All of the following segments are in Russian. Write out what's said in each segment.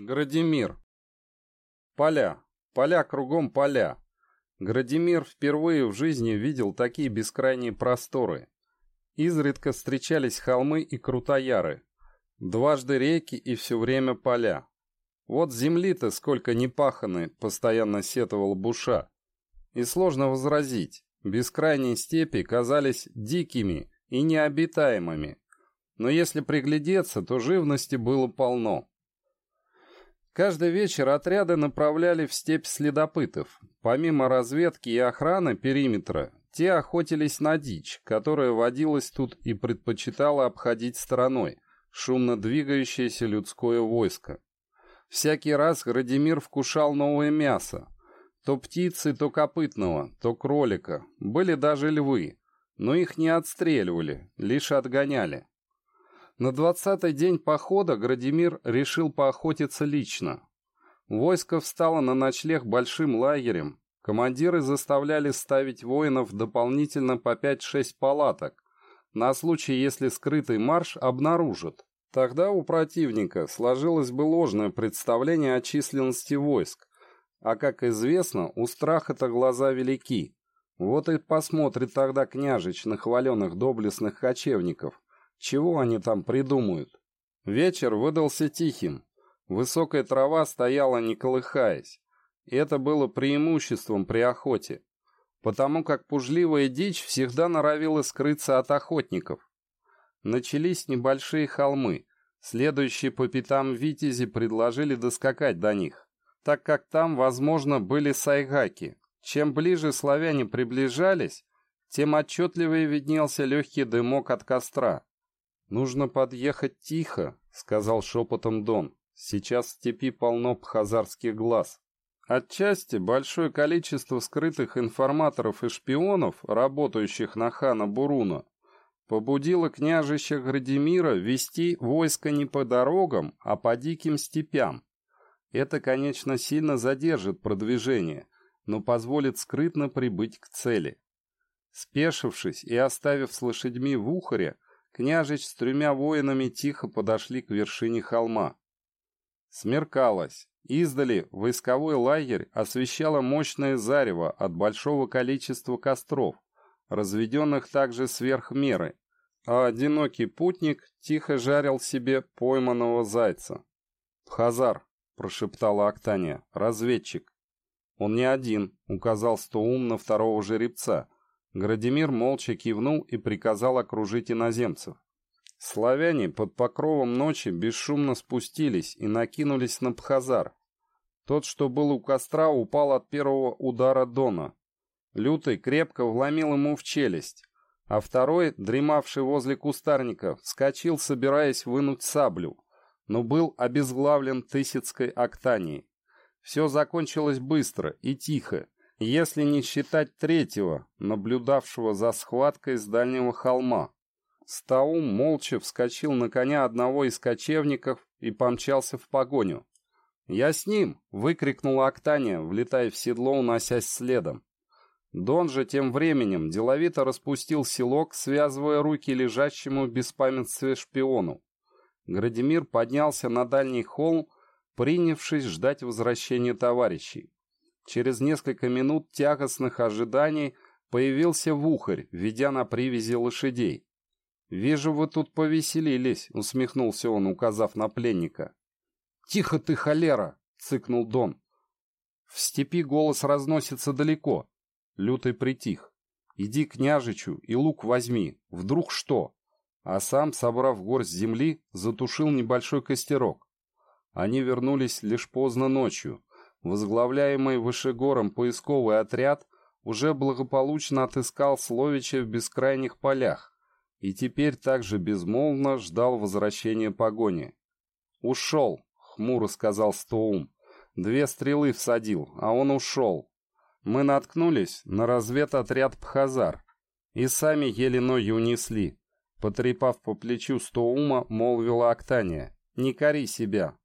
Градимир. Поля. Поля кругом поля. Градимир впервые в жизни видел такие бескрайние просторы. Изредка встречались холмы и крутояры. Дважды реки и все время поля. Вот земли-то сколько непаханы, постоянно сетовал Буша. И сложно возразить. Бескрайние степи казались дикими и необитаемыми. Но если приглядеться, то живности было полно. Каждый вечер отряды направляли в степь следопытов. Помимо разведки и охраны периметра, те охотились на дичь, которая водилась тут и предпочитала обходить стороной шумно двигающееся людское войско. Всякий раз Градимир вкушал новое мясо. То птицы, то копытного, то кролика. Были даже львы, но их не отстреливали, лишь отгоняли. На двадцатый день похода Градимир решил поохотиться лично. Войско встало на ночлег большим лагерем. Командиры заставляли ставить воинов дополнительно по 5-6 палаток, на случай, если скрытый марш обнаружат. Тогда у противника сложилось бы ложное представление о численности войск, а, как известно, у страха-то глаза велики. Вот и посмотрит тогда княжич на хваленных доблестных кочевников, чего они там придумают? Вечер выдался тихим. Высокая трава стояла не колыхаясь. И это было преимуществом при охоте, потому как пужливая дичь всегда норовила скрыться от охотников. Начались небольшие холмы. Следующие по пятам витязи предложили доскакать до них, так как там, возможно, были сайгаки. Чем ближе славяне приближались, тем отчетливее виднелся легкий дымок от костра. «Нужно подъехать тихо», — сказал шепотом Дон. «Сейчас в степи полно пхазарских глаз». Отчасти большое количество скрытых информаторов и шпионов, работающих на хана Буруна, побудило княжища Градимира вести войско не по дорогам, а по диким степям. Это, конечно, сильно задержит продвижение, но позволит скрытно прибыть к цели. Спешившись и оставив с лошадьми в ухаре, Княжич с тремя воинами тихо подошли к вершине холма. Смеркалось. Издали войсковой лагерь освещало мощное зарево от большого количества костров, разведенных также сверх меры, а одинокий путник тихо жарил себе пойманного зайца. «Хазар», — прошептала Актания, — «разведчик». «Он не один», — указал Стоум на второго жеребца — Градимир молча кивнул и приказал окружить иноземцев. Славяне под покровом ночи бесшумно спустились и накинулись на Пхазар. Тот, что был у костра, упал от первого удара Дона. Лютый крепко вломил ему в челюсть, а второй, дремавший возле кустарника, вскочил, собираясь вынуть саблю, но был обезглавлен Тысяцкой Октанией. Все закончилось быстро и тихо, если не считать третьего, наблюдавшего за схваткой с дальнего холма. Стаум молча вскочил на коня одного из кочевников и помчался в погоню. «Я с ним!» — выкрикнула Октания, влетая в седло, уносясь следом. Дон же тем временем деловито распустил селок, связывая руки лежащему в беспамятстве шпиону. Градимир поднялся на дальний холм, принявшись ждать возвращения товарищей. Через несколько минут тягостных ожиданий появился Вухарь, ведя на привязи лошадей. «Вижу, вы тут повеселились», — усмехнулся он, указав на пленника. «Тихо ты, холера!» — цыкнул Дон. В степи голос разносится далеко. Лютый притих. «Иди к княжичу и лук возьми. Вдруг что?» А сам, собрав горсть земли, затушил небольшой костерок. Они вернулись лишь поздно ночью, возглавляемый Вышегором поисковый отряд уже благополучно отыскал Словича в бескрайних полях и теперь также безмолвно ждал возвращения погони. «Ушел», — хмуро сказал Стоум. «Две стрелы всадил, а он ушел. Мы наткнулись на разведотряд Пхазар и сами еле ноги унесли». Потрепав по плечу Стоума, молвила Актания. «Не кори себя,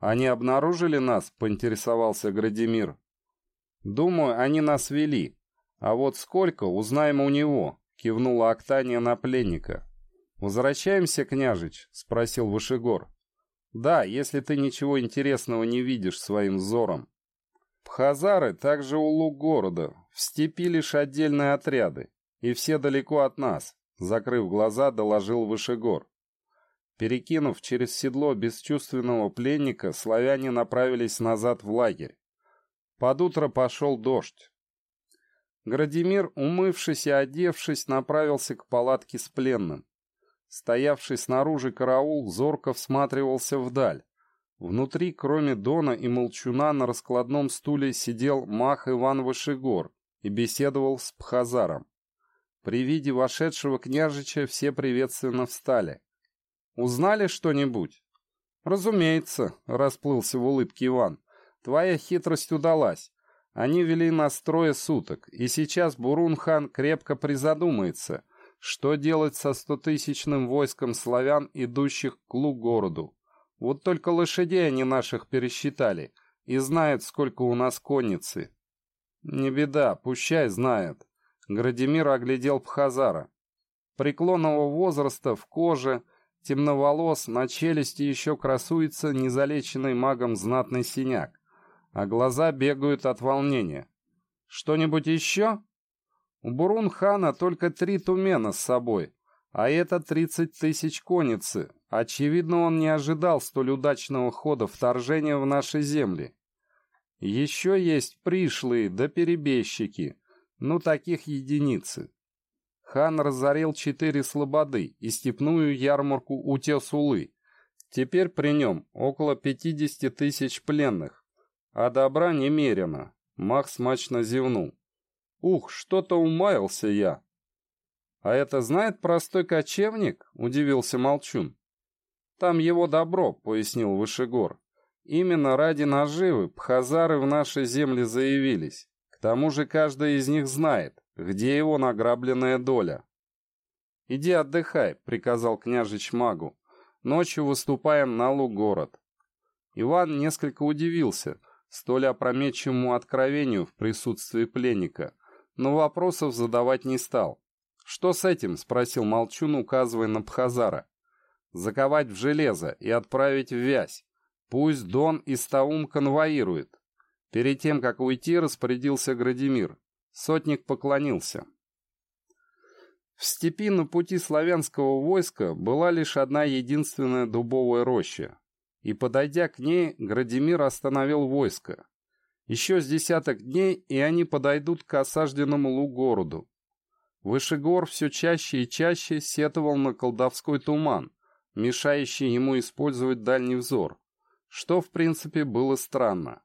«Они обнаружили нас?» — поинтересовался Градимир. «Думаю, они нас вели. А вот сколько, узнаем у него», — кивнула Актания на пленника. «Возвращаемся, княжич?» — спросил Вышегор. Да, если ты ничего интересного не видишь своим взором. Пхазары также у луг города, в степи лишь отдельные отряды, и все далеко от нас, закрыв глаза, доложил Вышегор. Перекинув через седло бесчувственного пленника, славяне направились назад в лагерь. Под утро пошел дождь. Градимир, умывшись и одевшись, направился к палатке с пленным. Стоявший снаружи караул зорко всматривался вдаль. Внутри, кроме Дона и Молчуна, на раскладном стуле сидел мах Иван Вышегор и беседовал с Пхазаром. При виде вошедшего княжича все приветственно встали. «Узнали что-нибудь?» «Разумеется», — расплылся в улыбке Иван. «Твоя хитрость удалась. Они вели нас трое суток, и сейчас Бурун-хан крепко призадумается, что делать со стотысячным войском славян, идущих к Лу-городу. Вот только лошадей они наших пересчитали и знают, сколько у нас конницы. Не беда, пущай знает. Градимир оглядел Пхазара. Преклонного возраста, в коже, темноволос, на челюсти еще красуется незалеченный магом знатный синяк а глаза бегают от волнения. «Что-нибудь еще?» «У Бурун-хана только три тумена с собой, а это тридцать тысяч конницы. Очевидно, он не ожидал столь удачного хода вторжения в наши земли. Еще есть пришлые да перебежчики, ну таких единицы. Хан разорил четыре слободы и степную ярмарку Утесулы. Теперь при нем около пятидесяти тысяч пленных. А добра немерено. Мах смачно зевнул. Ух, что-то умаялся я. А это знает простой кочевник? Удивился Молчун. Там его добро, пояснил Вышегор. Именно ради наживы пхазары в наши земли заявились. К тому же каждый из них знает, где его награбленная доля. «Иди отдыхай», — приказал княжич магу. «Ночью выступаем на Лугород». Иван несколько удивился — столь опрометчивому откровению в присутствии пленника, но вопросов задавать не стал. «Что с этим?» — спросил Молчун, указывая на Пхазара. «Заковать в железо и отправить в Вязь. Пусть Дон и Стаум конвоирует». Перед тем, как уйти, распорядился Градимир. Сотник поклонился. В степи на пути славянского войска была лишь одна единственная дубовая роща, и, подойдя к ней, Градимир остановил войско. Еще с десяток дней, и они подойдут к осажденному Лу-городу. Вышегор все чаще и чаще сетовал на колдовской туман, мешающий ему использовать дальний взор, что, в принципе, было странно.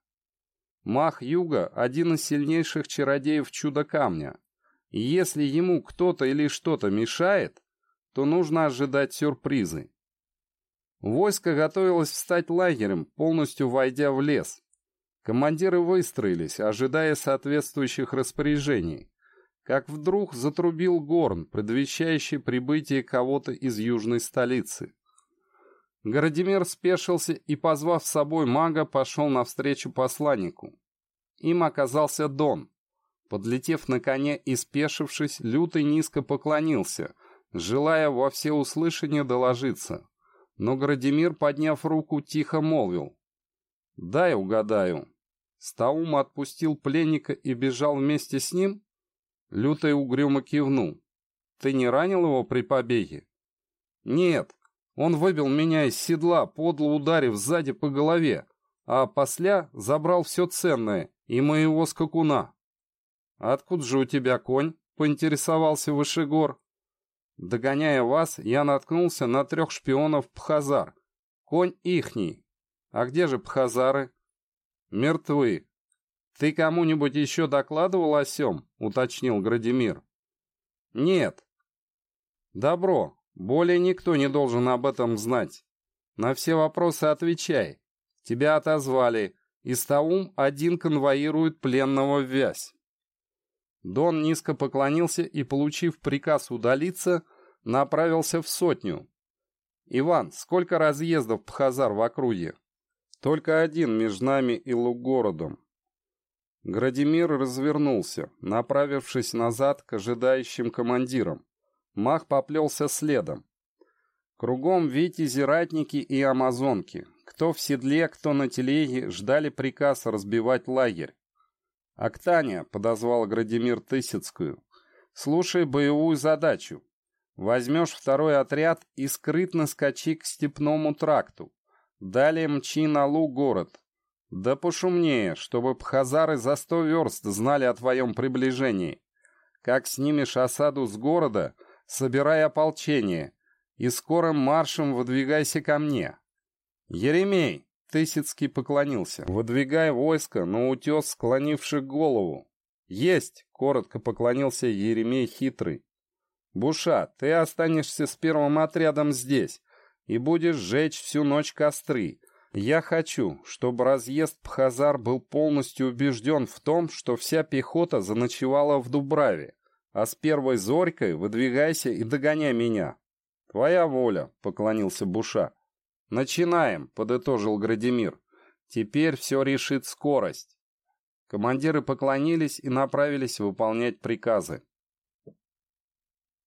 Мах Юга — один из сильнейших чародеев Чудо-камня, если ему кто-то или что-то мешает, то нужно ожидать сюрпризы. Войско готовилось встать лагерем, полностью войдя в лес. Командиры выстроились, ожидая соответствующих распоряжений. Как вдруг затрубил горн, предвещающий прибытие кого-то из южной столицы. Городимир спешился и, позвав с собой мага, пошел навстречу посланнику. Им оказался Дон. Подлетев на коне и спешившись, Лютый низко поклонился, желая во всеуслышание доложиться. Но Градимир, подняв руку, тихо молвил. «Дай угадаю». Стаум отпустил пленника и бежал вместе с ним? Лютый угрюмо кивнул. «Ты не ранил его при побеге?» «Нет, он выбил меня из седла, подло ударив сзади по голове, а после забрал все ценное и моего скакуна». «Откуда же у тебя конь?» — поинтересовался Вышегор. Догоняя вас, я наткнулся на трех шпионов Пхазар. Конь ихний. А где же Пхазары? Мертвы. Ты кому-нибудь еще докладывал о сем? Уточнил Градимир. Нет. Добро. Более никто не должен об этом знать. На все вопросы отвечай. Тебя отозвали. Истаум один конвоирует пленного в вязь. Дон низко поклонился и, получив приказ удалиться, направился в сотню. «Иван, сколько разъездов Пхазар в округе?» «Только один между нами и Лугородом». Градимир развернулся, направившись назад к ожидающим командирам. Мах поплелся следом. Кругом витязи, ратники и амазонки. Кто в седле, кто на телеге, ждали приказ разбивать лагерь. «Актания», — подозвал Градимир Тысяцкую, — «слушай боевую задачу. Возьмешь второй отряд и скрытно скачи к степному тракту. Далее мчи на луг город. Да пошумнее, чтобы пхазары за сто верст знали о твоем приближении. Как снимешь осаду с города, собирай ополчение и скорым маршем выдвигайся ко мне. Еремей, Тысяцкий поклонился. «Выдвигай войско на утес, склонивший голову». «Есть!» — коротко поклонился Еремей хитрый. «Буша, ты останешься с первым отрядом здесь и будешь жечь всю ночь костры. Я хочу, чтобы разъезд Пхазар был полностью убежден в том, что вся пехота заночевала в Дубраве, а с первой зорькой выдвигайся и догоняй меня». «Твоя воля», — поклонился Буша. «Начинаем», — подытожил Градимир. «Теперь все решит скорость». Командиры поклонились и направились выполнять приказы.